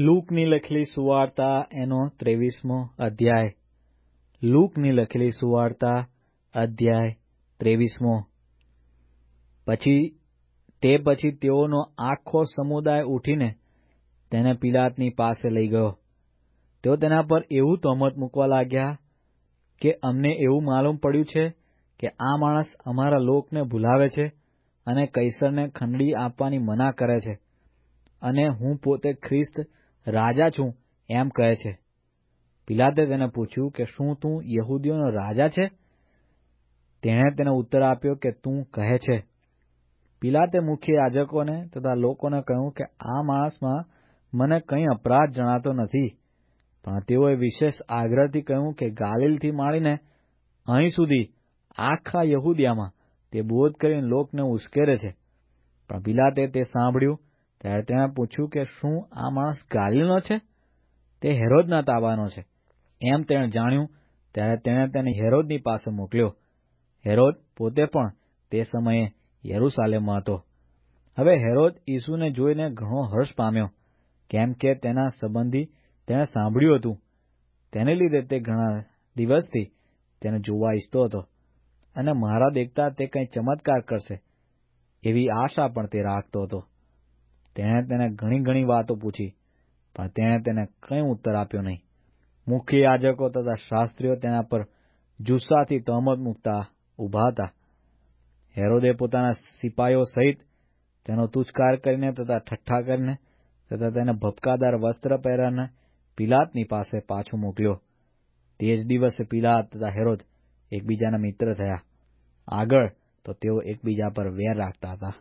લૂકની લખેલી સુવાર્તા એનો ત્રેવીસમો અધ્યાય. લૂકની લખેલી સુવાર્તા અધ્યાય ત્રેવીસમો. પછી, તે પછી તેઓનો આખો સમુદાય ઉઠીને તેને પિલાતની પાસે લઈ ગયો. તેઓ તેના પર એવું તોમત મૂકવા લાગ્યા કે અમને એવું માલુમ પડ્યું છે કે આ માણસ અમારા લોકને ભૂલાવે છે અને કૈસરને ખંડણી આપવાની મના કરે છે. અને હું પોતે ખ્રિસ્ત રાજા છું, એમ કહે છે. પિલાતે તેને પૂછ્યું કે શું તું યહૂદીઓનો રાજા છે? તેણે તેને ઉત્તર આપ્યો કે તું કહે છે. પિલાતે મુખ્ય યાજકોને તથા લોકોને કહ્યું કે આ માણસમાં મને કંઈ અપરાધ જણાતો નથી, પણ તેઓએ વિશેષ આગ્રહથી કહ્યું કે ગાલિલથી માંડીને અહીં સુધી આખા યહૂદિયામાં તે બોધ કરીને લોકને ઉશ્કેરે છે. પણ પિલાતે તે સાંભળ્યું ત્યારે તેણે પૂછ્યું કે શું આ માણસ ગાલિલનો છે? તે હેરોદના તાબાનો છે. એમ તેણે જાણ્યું. ત્યારે તેણે તેને હેરોદની પાસે મોકલ્યો. હેરોદ પોતે પણ તે સમયે યરૂસાલેમમાં હતો. હવે હેરોદ ઈસુને જોઈને ઘણો હર્ષ પામ્યો. કેમ કે તેના સંબંધી તેણે સાંભળ્યું હતું. તેને લીધે તે ઘણા દિવસથી તેને જોવા ઈચ્છતો હતો. અને મારા દેખતા તે કંઈ ચમત્કાર કરશે એવી આશા પણ તે રાખતો હતો. તેણે તેને ઘણી ઘણી વાતો પૂછી, પણ તેણે તેને કંઈ ઉત્તર આપ્યો નહીં. મુખ્ય યાજકો તથા શાસ્ત્રીઓ તેના પર જુસ્સાથી તહમત મૂકતા ઊભા હતા. હેરોદે પોતાના સિપાઈઓ સહિત તેનો તુચકાર કરીને તથા ઠઠ્ઠા કરીને તથા તેને ભપકાદાર વસ્ત્ર પહેરાને પિલાતની પાસે પાછો મોકલ્યો. તે જ દિવસે પિલાત તથા હેરોદ એકબીજાના મિત્ર થયા. આગળ તો તેઓ એકબીજા પર વેર રાખતા હતા.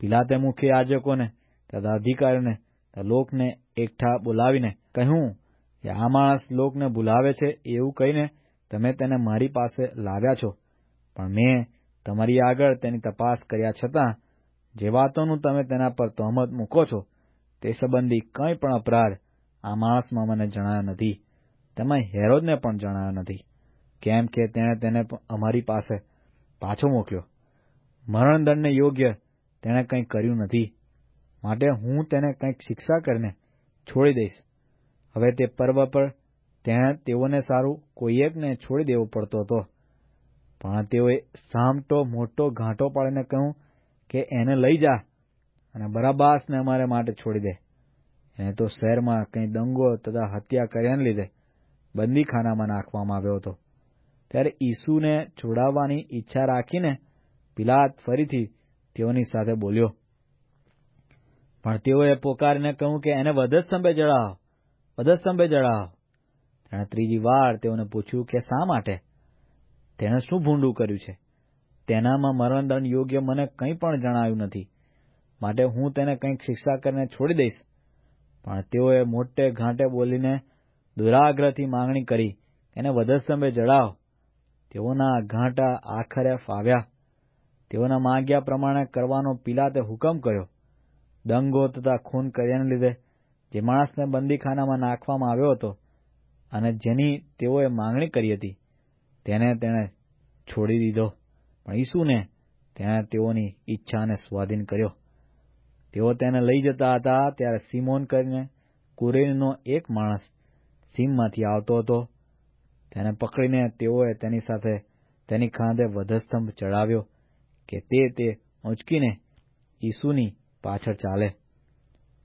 પિલાતે મુખ્ય યાજકોને તથા અધિકારીને લોકને એકઠા બોલાવીને કહ્યું કે આ માણસ લોકને બોલાવે છે એવું કહીને તમે તેને મારી પાસે લાવ્યા છો. પણ મેં તમારી આગળ તેની તપાસ કર્યા છતાં જે વાતોનું તમે તેના પર તહોમત મૂકો છો તે સંબંધી કંઈ પણ અપરાધ આ માણસમાં મને જણાયો નથી. તેમાં હેરોદને પણ જણાયો નથી. કેમ કે તેણે તેને અમારી પાસે પાછો મોકલ્યો. મરણદંડને યોગ્ય તેણે કંઈ કર્યું નથી. માટે હું તેને કંઈક શિક્ષા કરીને છોડી દઈશ. હવે તે પર્વ પર તેણે તેઓને સારું કોઈ એકને છોડી દેવો પડતો હતો. પણ તેઓએ સામટો મોટો ઘાંટો પાડીને કહ્યું કે એને લઈ જા અને બરાબાસને અમારે માટે છોડી દે. એને તો શહેરમાં કંઈ દંગો તથા હત્યા કર્યાને લીધે બંદીખાનામાં નાખવામાં આવ્યો હતો. ત્યારે ઈસુને છોડાવવાની ઈચ્છા રાખીને પિલાત ફરીથી તેઓની સાથે બોલ્યો પણ તેઓએ પોકારીને કહ્યું કે એને વધસ્તંભે જડાવો વધસ્તંભે જડાવો. તેણે ત્રીજી વાર તેઓને પૂછ્યું કે શા માટે? તેણે શું ભૂંડું કર્યું છે? તેનામાં મરણદંડ યોગ્ય મને કંઈ પણ જણાવ્યું નથી. માટે હું તેને કંઈક શિક્ષા કરીને છોડી દઈશ. પણ તેઓએ મોટે ઘાંટે બોલીને દુરાગ્રહથી માંગણી કરી એને વધસ્તંભે જળાવ તેઓના ઘાંટા આખરે ફાવ્યા. તેઓના માંગ્યા પ્રમાણે કરવાનો પિલાતે હુકમ કર્યો. દંગો તથા ખૂન કર્યાને લીધે જે માણસને બંદીખાનામાં નાખવામાં આવ્યો હતો અને જેની તેઓએ માંગણી કરી હતી, તેને તેણે છોડી દીધો. પણ ઈસુને તેણે તેઓની ઈચ્છાને સ્વાધીન કર્યો. તેઓ તેને લઈ જતા હતા ત્યારે સિમોન કરીને કુરેનનો એક માણસ સીમમાંથી આવતો હતો. તેને પકડીને તેઓએ તેની સાથે તેની ખાંધે વધસ્તંભ ચડાવ્યો કે તે તે ઊંચકીને ઈસુની પાછળ ચાલે.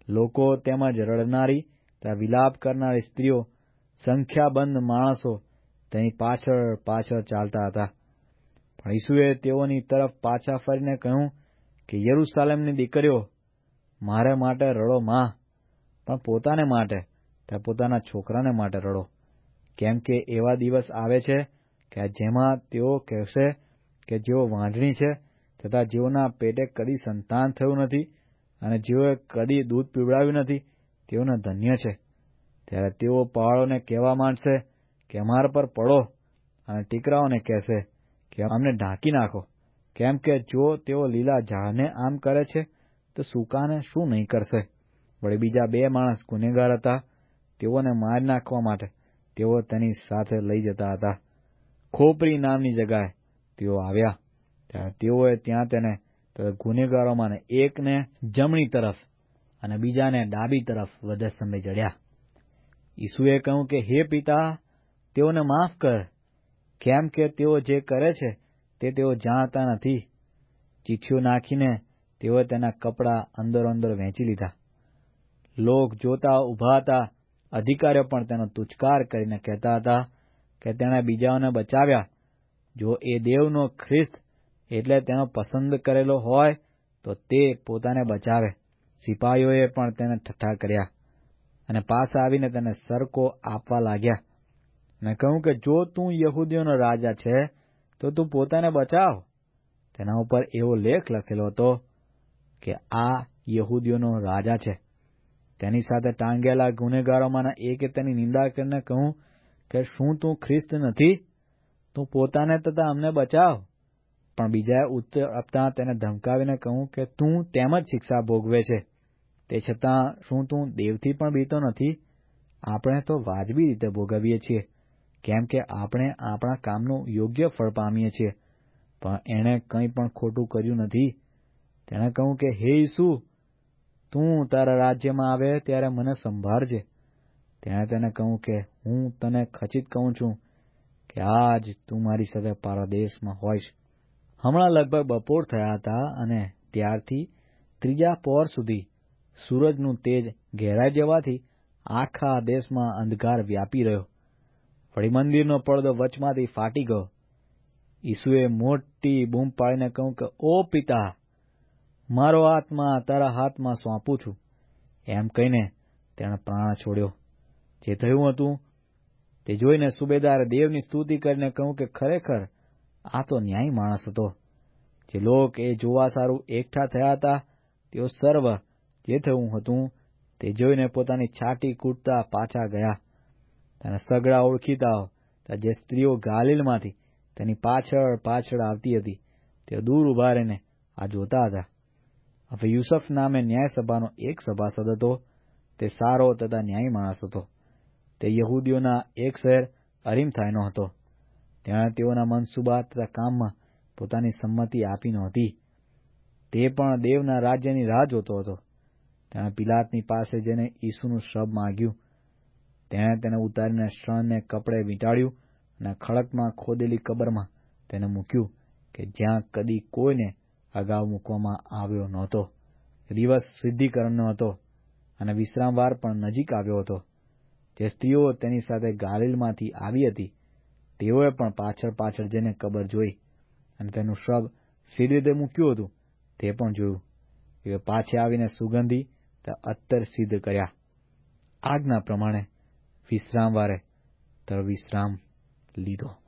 લોકો તેમજ રડનારી તથા વિલાપ કરનારી સ્ત્રીઓ, સંખ્યાબંધ માણસો તેની પાછળ પાછળ ચાલતા હતા. પણ ઈસુએ તેઓની તરફ પાછા ફરીને કહ્યું કે, યરૂસાલેમની દીકરીઓ, મારે માટે રડો માં, પણ પોતાને માટે તથા પોતાના છોકરાને માટે રડો. કેમ કે એવા દિવસ આવે છે કે જેમાં તેઓ કહેશે કે જેઓ વાંઢણી છે, તથા જેઓના પેટે કદી સંતાન થયું નથી અને જેઓએ કદી દૂધ પીવડાવ્યું નથી, તેઓને ધન્ય છે. ત્યારે તેઓ પહાડોને કહેવા માંડશે કે અમારા પર પડો. અને ટીકરાઓને કહેશે કે, અમને ઢાંકી નાખો. કેમ કે જો તેઓ લીલા ઝાડને આમ કરે છે, તો સૂકાને શું નહીં કરશે? વળી બીજા બે માણસ ગુનેગાર હતા, તેઓને મારી નાખવા માટે તેઓ તેની સાથે લઈ જતા હતા. ખોપરી નામની જગાએ તેઓ આવ્યા. ત્યારે તેઓએ ત્યાં તેને ગુનેગારોમાંને એકને જમણી તરફ અને બીજાને ડાબી તરફ વધસ્તંભે ચડ્યા. ઈસુએ કહ્યું કે, હે પિતા, તેઓને માફ કર. કેમ કે તેઓ જે કરે છે તે તેઓ જાણતા નથી. ચીઠીઓ નાખીને તેઓએ તેના કપડાં અંદરો અંદર વહેંચી લીધા. લોક જોતા ઊભા હતા. અધિકારીઓ પણ તેનો તુચકાર કરીને કહેતા હતા કે, તેણે બીજાઓને બચાવ્યા. જો એ દેવનો ખ્રિસ્ત એટલે તેનો પસંદ કરેલો હોય તો તે પોતાને બચાવે. સિપાહીઓએ પણ તેને ઠઠ્ઠા કર્યા અને પાસ આવીને તેને સરકો આપવા લાગ્યા. અને કહ્યું કે જો તું યહૂદીઓનો રાજા છે, તો તું પોતાને બચાવ. તેના ઉપર એવો લેખ લખેલો હતો કે આ યહૂદીઓનો રાજા છે. તેની સાથે ટાંગેલા ગુનેગારોમાંના એકે તેની નિંદા કરીને કહું કે શું તું ખ્રિસ્ત નથી? તું પોતાને તથા અમને બચાવ. પણ બીજાએ ઉત્તર આપતા તેને ધમકાવીને કહું કે તું તેમ જ શિક્ષા ભોગવે છે. તે છતાં શું તું દેવથી પણ બીતો નથી? આપણે તો વાજબી રીતે ભોગવીએ છીએ, કેમ કે આપણે આપણા કામનું યોગ્ય ફળ પામીએ છીએ. પણ એણે કંઈ પણ ખોટું કર્યું નથી. તેણે કહ્યું કે, હે ઈસુ, તું તારા રાજ્યમાં આવે ત્યારે મને સંભાળજે. તેણે તેને કહ્યું કે, હું તને ખચિત કહું છું કે, આજ તું મારી સાથે પારદેશમાં હોઈશ. હમણાં લગભગ બપોર થયા હતા અને ત્યારથી ત્રીજા પહોર સુધી સૂરજનું તેજ ઘેરાઈ જવાથી આખા દેશમાં અંધકાર વ્યાપી રહ્યો. વળી મંદિરનો પડદો વચમાંથી ફાટી ગયો. ઈસુએ મોટી બૂમ પાડીને કહ્યું કે, ઓ પિતા, મારો આત્મા તારા હાથમાં સોંપું છું. એમ કહીને તેણે પ્રાણ છોડ્યો. જે થયું હતું તે જોઈને સુબેદારે દેવની સ્તુતિ કરીને કહ્યું કે, ખરેખર આ તો ન્યાયી માણસ હતો. જે લોક એ જોવા સારું એકઠા થયા હતા, તેઓ સર્વ જે થયું હતું, તે જોઈને પોતાની છાટી કૂટતા પાછા ગયા. તેના સગડા ઓળખીતા જે સ્ત્રીઓ ગાલિલમાંથી તેની પાછળ પાછળ આવતી હતી, તેઓ દૂર ઊભા રહીને આ જોતા હતા. હવે યુસફ નામે ન્યાયસભાનો એક સભાસદ હતો, તે સારો તથા ન્યાયી માણસ હતો. તે યહૂદીઓના એક શહેર અરીમથાયનો હતો. તેણે તેઓના મનસુબા તથા કામમાં પોતાની સંમતિ આપી નહોતી. તે પણ દેવના રાજ્યની રાહ જોતો હતો. તેણે પિલાતની પાસે જઈને ઈસુનું શબ માગ્યું. તેણે તેને ઉતારીને શણને કપડે વીંટાળ્યું અને ખડકમાં ખોદેલી કબરમાં તેને મૂક્યું કે જ્યાં કદી કોઈને અગાઉ મૂકવામાં આવ્યો નહોતો. દિવસ સિદ્ધિકરણનો હતો અને વિશ્રામવાર પણ નજીક આવ્યો હતો. જે સ્ત્રીઓ તેની સાથે ગાલિલમાંથી આવી હતી તેઓએ પણ પાછળ પાછળ જઈને કબર જોઈ અને તેનું શબ સીધી રીતે મૂક્યું હતું. તે પણ જોયું. એ પાછે આવીને સુગંધી અત્તર સિદ્ધ કર્યા. આજ્ઞા પ્રમાણે વિશ્રામવારે તર વિશ્રામ લીધો.